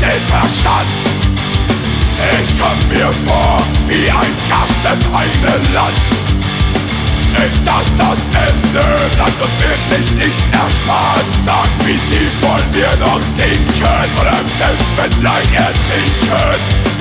den Verstand. Ich komm mir vor wie ein Gast im eigenen Land. Ist das das Ende? Bleibt uns wirklich nicht erspart. Sagt, wie tief wollen wir noch sinken oder im Selbstmitleid ertrinken?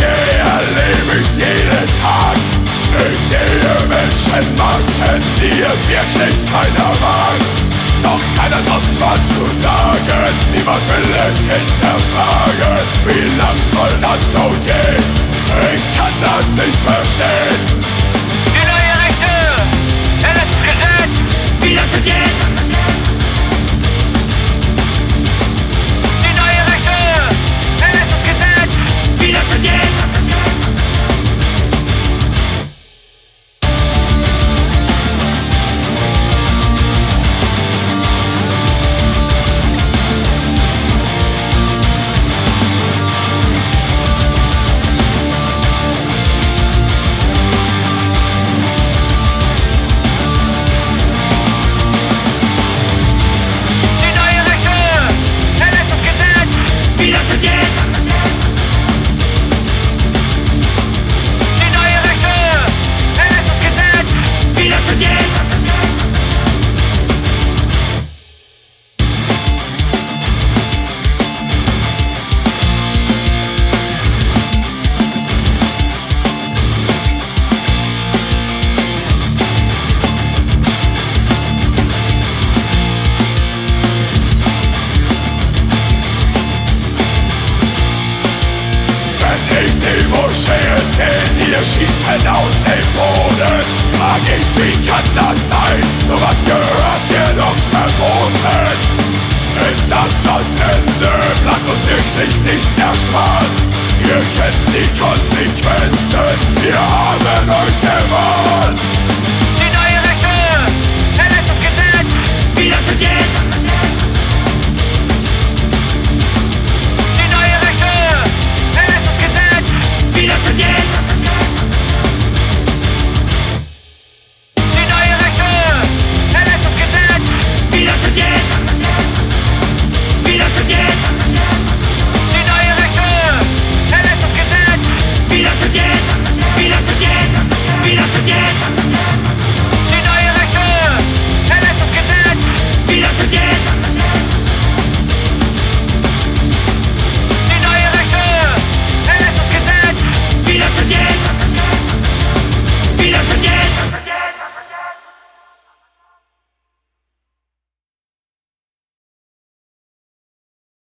Gehe, erlebe ich jeden Tag. Ich sehe Menschenmassen, die es wirklich keiner mag. Doch keiner traut was zu sagen, niemand Moscheen sehe, die schießen aus dem Boden, frag ich, wie kann das sein? Sowas gehört hier doch verboten. Ist das das Ende? Bleibt uns wirklich nicht erspart. Ihr kennt die Konsequenzen, wir haben euch erwarnt. Die neue Rechte erlässt das Gesetz wieder zu jetzt.